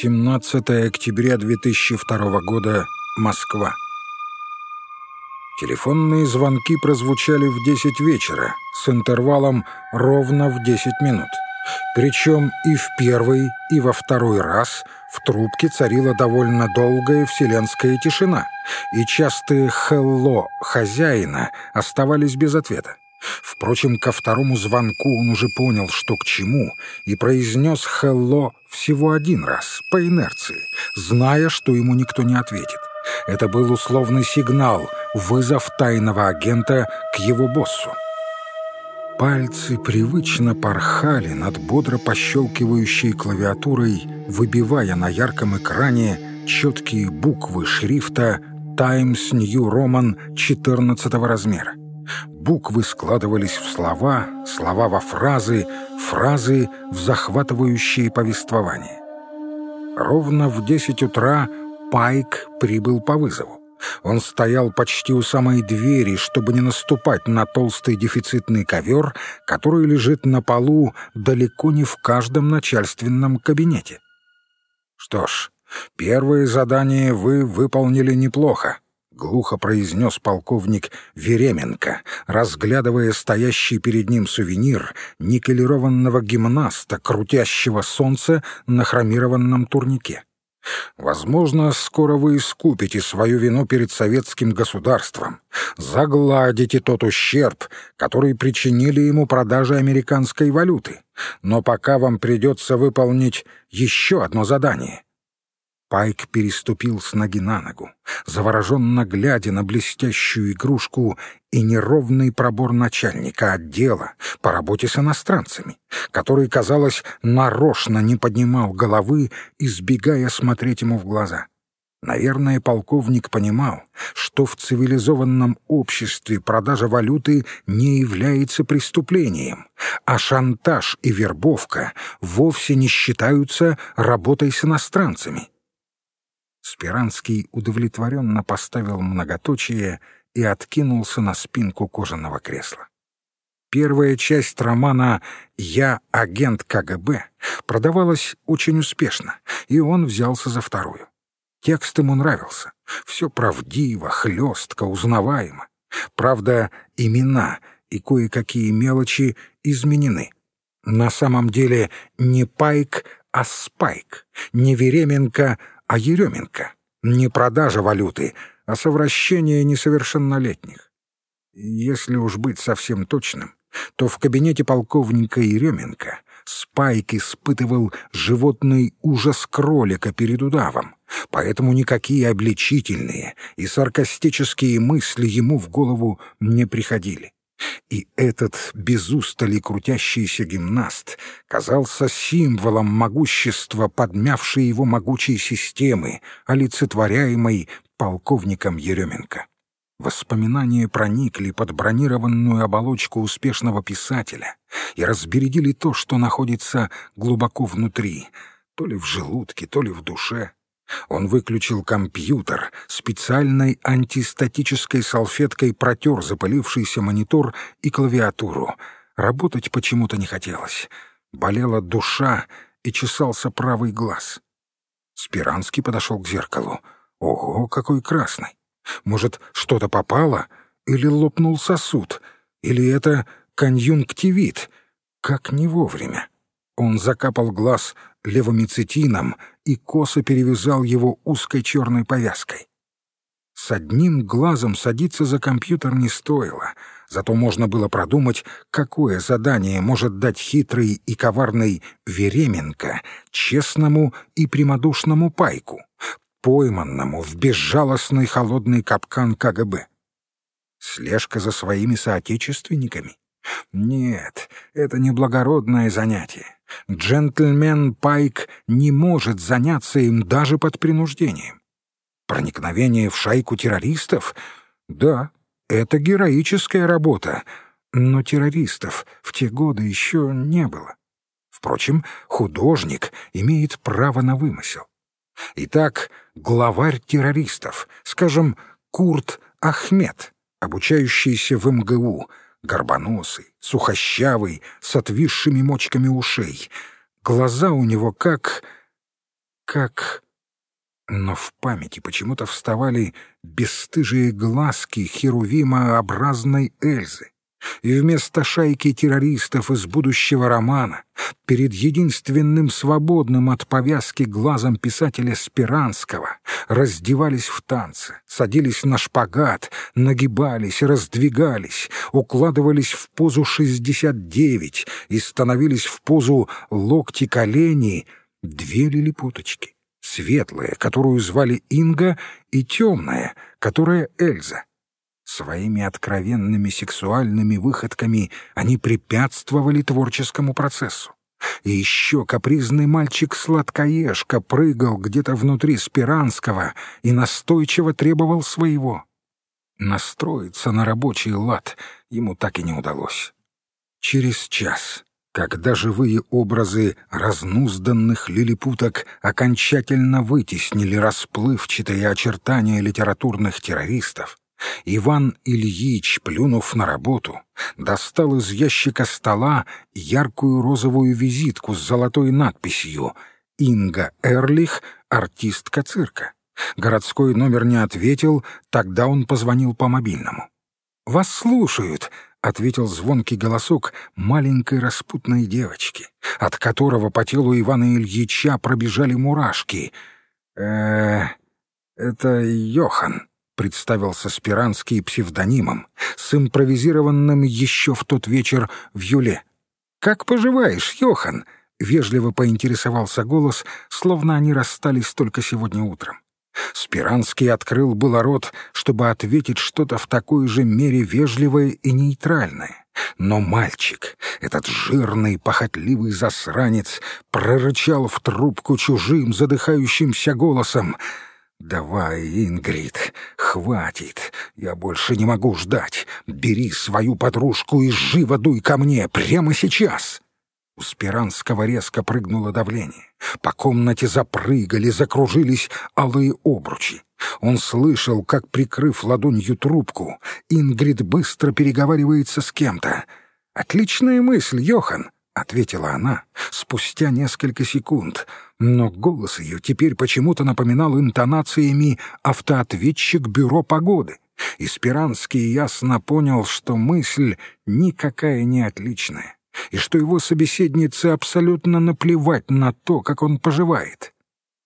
17 октября 2002 года, Москва. Телефонные звонки прозвучали в 10 вечера с интервалом ровно в 10 минут. Причем и в первый, и во второй раз в трубке царила довольно долгая вселенская тишина, и частые «хелло» хозяина оставались без ответа. Впрочем, ко второму звонку он уже понял, что к чему, и произнес «хелло» всего один раз, по инерции, зная, что ему никто не ответит. Это был условный сигнал, вызов тайного агента к его боссу. Пальцы привычно порхали над бодро пощелкивающей клавиатурой, выбивая на ярком экране четкие буквы шрифта «Times New Roman» 14 размера. Буквы складывались в слова, слова во фразы, фразы в захватывающие повествование. Ровно в десять утра Пайк прибыл по вызову. Он стоял почти у самой двери, чтобы не наступать на толстый дефицитный ковер, который лежит на полу далеко не в каждом начальственном кабинете. «Что ж, первое задание вы выполнили неплохо», — глухо произнес полковник Веременко, разглядывая стоящий перед ним сувенир никелированного гимнаста, крутящего солнце на хромированном турнике. Возможно, скоро вы искупите свою вину перед советским государством, загладите тот ущерб, который причинили ему продажи американской валюты. Но пока вам придется выполнить еще одно задание. Пайк переступил с ноги на ногу, завороженно глядя на блестящую игрушку и неровный пробор начальника отдела по работе с иностранцами, который, казалось, нарочно не поднимал головы, избегая смотреть ему в глаза. Наверное, полковник понимал, что в цивилизованном обществе продажа валюты не является преступлением, а шантаж и вербовка вовсе не считаются работой с иностранцами. Спиранский удовлетворенно поставил многоточие и откинулся на спинку кожаного кресла. Первая часть романа «Я агент КГБ» продавалась очень успешно, и он взялся за вторую. Текст ему нравился. Все правдиво, хлестко, узнаваемо. Правда, имена и кое-какие мелочи изменены. На самом деле не Пайк, а Спайк, не Веременко, а Еременко. Не продажа валюты, а совращение несовершеннолетних. Если уж быть совсем точным, то в кабинете полковника Еременко Спайк испытывал животный ужас кролика перед удавом, поэтому никакие обличительные и саркастические мысли ему в голову не приходили. И этот без устали крутящийся гимнаст казался символом могущества подмявшей его могучей системы, олицетворяемой полковником Еременко. Воспоминания проникли под бронированную оболочку успешного писателя и разбередили то, что находится глубоко внутри, то ли в желудке, то ли в душе. Он выключил компьютер, специальной антистатической салфеткой протер запылившийся монитор и клавиатуру. Работать почему-то не хотелось. Болела душа и чесался правый глаз. Спиранский подошел к зеркалу. Ого, какой красный! Может, что-то попало? Или лопнул сосуд? Или это конъюнктивит? Как не вовремя. Он закапал глаз левомицетином и косо перевязал его узкой черной повязкой. С одним глазом садиться за компьютер не стоило, зато можно было продумать, какое задание может дать хитрый и коварный Веременко честному и прямодушному пайку, пойманному в безжалостный холодный капкан КГБ. Слежка за своими соотечественниками? Нет, это не благородное занятие. Джентльмен Пайк не может заняться им даже под принуждением. Проникновение в шайку террористов? Да, это героическая работа, но террористов в те годы еще не было. Впрочем, художник имеет право на вымысел. Итак, главарь террористов, скажем, Курт Ахмед, обучающийся в МГУ, горбоносый, сухощавый, с отвисшими мочками ушей. Глаза у него как... как... Но в памяти почему-то вставали бесстыжие глазки херувимообразной Эльзы. И вместо шайки террористов из будущего романа перед единственным свободным от повязки глазом писателя Спиранского раздевались в танце, садились на шпагат, нагибались, раздвигались, укладывались в позу 69 и становились в позу локти-колени две лилипуточки, светлая, которую звали Инга, и темная, которая Эльза. Своими откровенными сексуальными выходками они препятствовали творческому процессу. И еще капризный мальчик-сладкоежка прыгал где-то внутри Спиранского и настойчиво требовал своего. Настроиться на рабочий лад ему так и не удалось. Через час, когда живые образы разнузданных лилипуток окончательно вытеснили расплывчатые очертания литературных террористов, Иван Ильич, плюнув на работу, достал из ящика стола яркую розовую визитку с золотой надписью «Инга Эрлих, артистка цирка». Городской номер не ответил, тогда он позвонил по мобильному. «Вас слушают», — ответил звонкий голосок маленькой распутной девочки, от которого по телу Ивана Ильича пробежали мурашки. э это Йохан», — представился Спиранский псевдонимом, с импровизированным еще в тот вечер в Юле. «Как поживаешь, Йохан?» — вежливо поинтересовался голос, словно они расстались только сегодня утром. Спиранский открыл было рот, чтобы ответить что-то в такой же мере вежливое и нейтральное. Но мальчик, этот жирный, похотливый засранец, прорычал в трубку чужим, задыхающимся голосом — «Давай, Ингрид, хватит, я больше не могу ждать. Бери свою подружку и живо дуй ко мне, прямо сейчас!» У Спиранского резко прыгнуло давление. По комнате запрыгали, закружились алые обручи. Он слышал, как, прикрыв ладонью трубку, Ингрид быстро переговаривается с кем-то. «Отличная мысль, Йохан!» — ответила она спустя несколько секунд, но голос ее теперь почему-то напоминал интонациями автоответчик бюро погоды. И Спиранский ясно понял, что мысль никакая не отличная, и что его собеседнице абсолютно наплевать на то, как он поживает.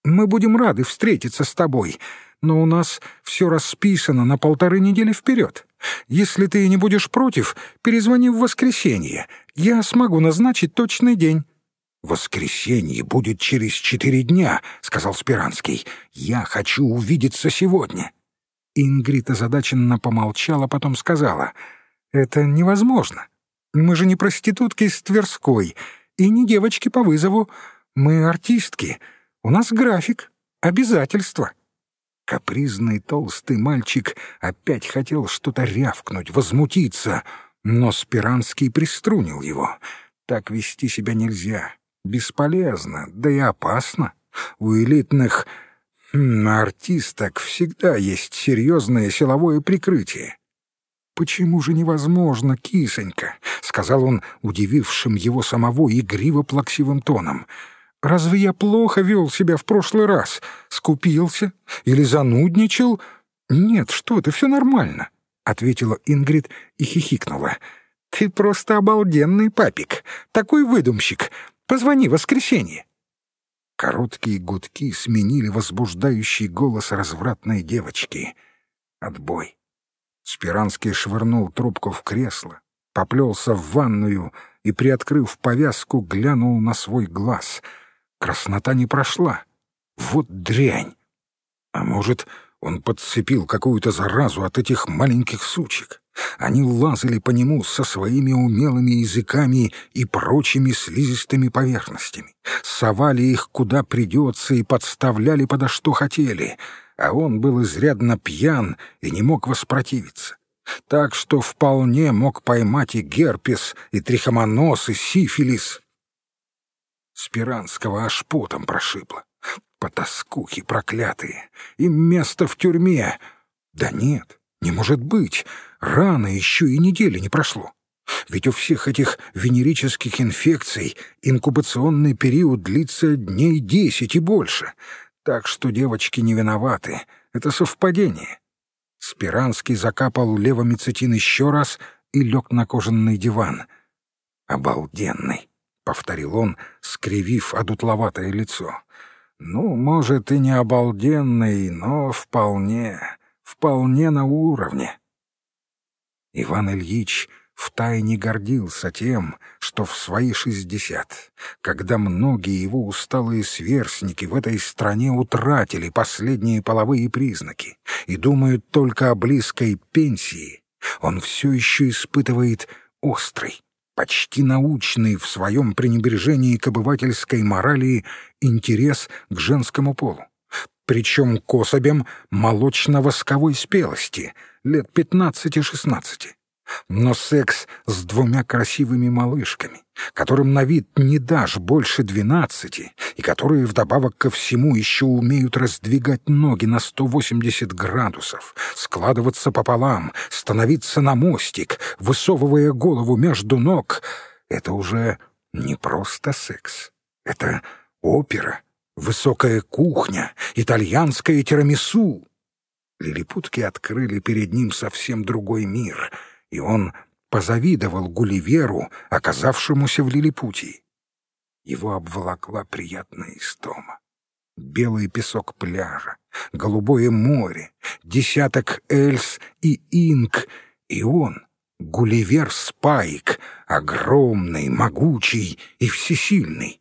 «Мы будем рады встретиться с тобой», но у нас все расписано на полторы недели вперед. Если ты не будешь против, перезвони в воскресенье. Я смогу назначить точный день». «Воскресенье будет через четыре дня», — сказал Спиранский. «Я хочу увидеться сегодня». Ингрид озадаченно помолчала, потом сказала. «Это невозможно. Мы же не проститутки из Тверской и не девочки по вызову. Мы артистки. У нас график, обязательства». Капризный толстый мальчик опять хотел что-то рявкнуть, возмутиться, но Спиранский приструнил его. Так вести себя нельзя. Бесполезно, да и опасно. У элитных хм, артисток всегда есть серьезное силовое прикрытие. «Почему же невозможно, кисонька?» — сказал он, удивившим его самого игриво-плаксивым тоном — Разве я плохо вел себя в прошлый раз? Скупился? Или занудничал? Нет, что ты, все нормально», — ответила Ингрид и хихикнула. «Ты просто обалденный папик, такой выдумщик. Позвони в воскресенье». Короткие гудки сменили возбуждающий голос развратной девочки. Отбой. Спиранский швырнул трубку в кресло, поплелся в ванную и, приоткрыв повязку, глянул на свой глаз — Краснота не прошла. Вот дрянь! А может, он подцепил какую-то заразу от этих маленьких сучек? Они лазали по нему со своими умелыми языками и прочими слизистыми поверхностями, совали их куда придется и подставляли подо что хотели, а он был изрядно пьян и не мог воспротивиться. Так что вполне мог поймать и герпес, и трихомонос, и сифилис — Спиранского аж потом прошибло. Потаскухи проклятые! Им место в тюрьме! Да нет, не может быть! Рано еще и недели не прошло. Ведь у всех этих венерических инфекций инкубационный период длится дней десять и больше. Так что девочки не виноваты. Это совпадение. Спиранский закапал левомицетин еще раз и лег на кожаный диван. «Обалденный!» — повторил он, скривив одутловатое лицо. «Ну, может, и не обалденный, но вполне, вполне на уровне». Иван Ильич втайне гордился тем, что в свои шестьдесят, когда многие его усталые сверстники в этой стране утратили последние половые признаки и думают только о близкой пенсии, он все еще испытывает острый, почти научный в своем пренебрежении к обывательской морали интерес к женскому полу. Причем к особям молочно-восковой спелости, лет пятнадцати-шестнадцати но секс с двумя красивыми малышками, которым на вид не дашь больше двенадцати, и которые вдобавок ко всему еще умеют раздвигать ноги на 180 градусов, складываться пополам, становиться на мостик, высовывая голову между ног — это уже не просто секс. Это опера, высокая кухня, итальянское тирамису. Лилипутки открыли перед ним совсем другой мир — и он позавидовал Гулливеру, оказавшемуся в Лилипутии. Его обволокла приятная истома. Белый песок пляжа, голубое море, десяток эльс и инк, и он, Гулливер Спайк, огромный, могучий и всесильный.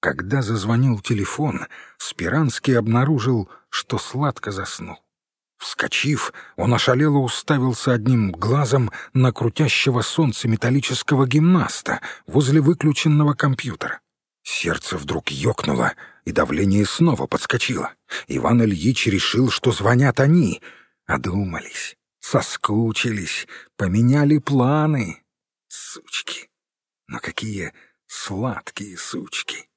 Когда зазвонил телефон, Спиранский обнаружил, что сладко заснул. Вскочив, он ошалело уставился одним глазом на крутящего солнце металлического гимнаста возле выключенного компьютера. Сердце вдруг ёкнуло, и давление снова подскочило. Иван Ильич решил, что звонят они. Одумались, соскучились, поменяли планы. Сучки! Но какие сладкие сучки!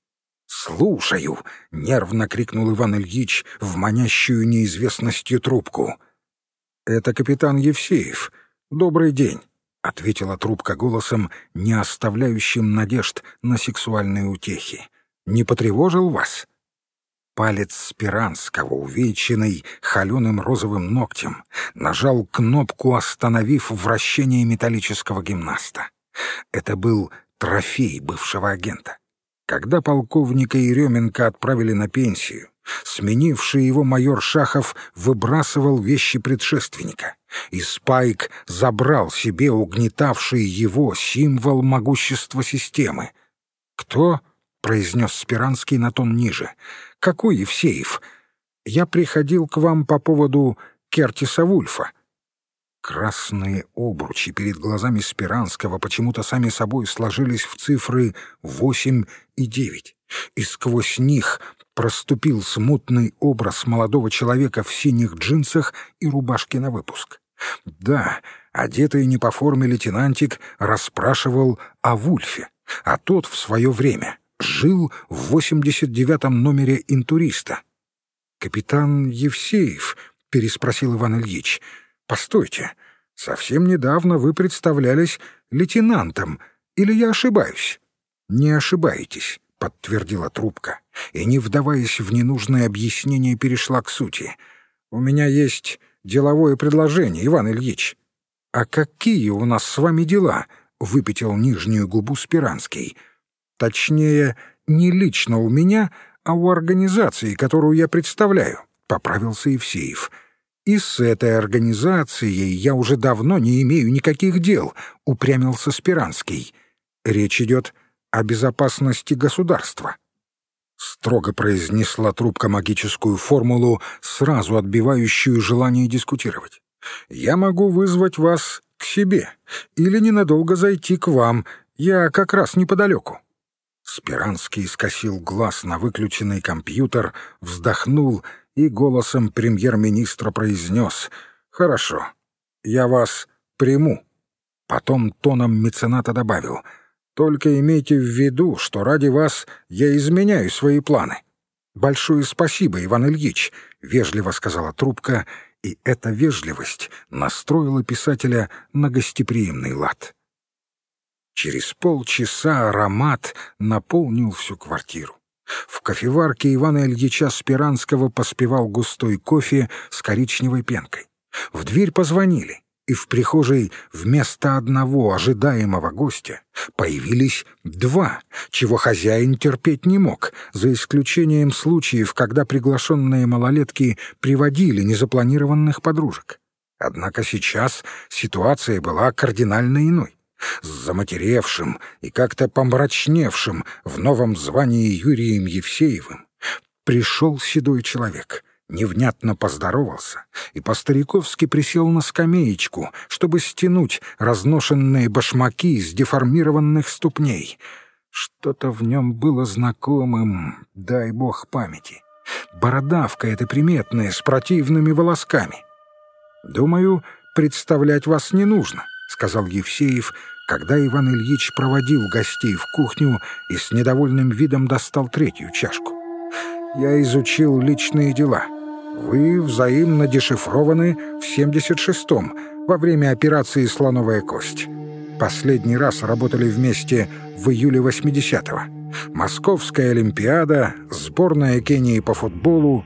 «Слушаю!» — нервно крикнул Иван Ильич в манящую неизвестностью трубку. «Это капитан Евсеев. Добрый день!» — ответила трубка голосом, не оставляющим надежд на сексуальные утехи. «Не потревожил вас?» Палец Спиранского, увеченный холеным розовым ногтем, нажал кнопку, остановив вращение металлического гимнаста. Это был трофей бывшего агента. Когда полковника Еременко отправили на пенсию, сменивший его майор Шахов выбрасывал вещи предшественника, и Спайк забрал себе угнетавший его символ могущества системы. «Кто?» — произнес Спиранский на тон ниже. «Какой Евсеев? Я приходил к вам по поводу Кертиса Вульфа». Красные обручи перед глазами Спиранского почему-то сами собой сложились в цифры восемь и девять, и сквозь них проступил смутный образ молодого человека в синих джинсах и рубашке на выпуск. Да, одетый не по форме лейтенантик расспрашивал о Вульфе, а тот в свое время жил в 89-м номере интуриста. «Капитан Евсеев?» — переспросил Иван Ильич — Постойте, совсем недавно вы представлялись лейтенантом, или я ошибаюсь? Не ошибаетесь, подтвердила трубка, и, не вдаваясь в ненужное объяснение, перешла к сути. У меня есть деловое предложение, Иван Ильич. А какие у нас с вами дела? выпятил нижнюю губу Спиранский. Точнее, не лично у меня, а у организации, которую я представляю, поправился Евсеев. «И с этой организацией я уже давно не имею никаких дел», — упрямился Спиранский. «Речь идет о безопасности государства». Строго произнесла трубка магическую формулу, сразу отбивающую желание дискутировать. «Я могу вызвать вас к себе или ненадолго зайти к вам. Я как раз неподалеку». Спиранский скосил глаз на выключенный компьютер, вздохнул — и голосом премьер-министра произнес «Хорошо, я вас приму». Потом тоном мецената добавил «Только имейте в виду, что ради вас я изменяю свои планы». «Большое спасибо, Иван Ильич», — вежливо сказала трубка, и эта вежливость настроила писателя на гостеприимный лад. Через полчаса аромат наполнил всю квартиру. В кофеварке Ивана Ильича Спиранского поспевал густой кофе с коричневой пенкой. В дверь позвонили, и в прихожей вместо одного ожидаемого гостя появились два, чего хозяин терпеть не мог, за исключением случаев, когда приглашенные малолетки приводили незапланированных подружек. Однако сейчас ситуация была кардинально иной с заматеревшим и как-то помрачневшим в новом звании Юрием Евсеевым, пришел седой человек, невнятно поздоровался и по-стариковски присел на скамеечку, чтобы стянуть разношенные башмаки с деформированных ступней. Что-то в нем было знакомым, дай бог памяти. Бородавка эта приметная, с противными волосками. «Думаю, представлять вас не нужно», — сказал Евсеев, когда Иван Ильич проводил гостей в кухню и с недовольным видом достал третью чашку. «Я изучил личные дела. Вы взаимно дешифрованы в 76-м, во время операции «Слоновая кость». Последний раз работали вместе в июле 80-го. Московская Олимпиада, сборная Кении по футболу,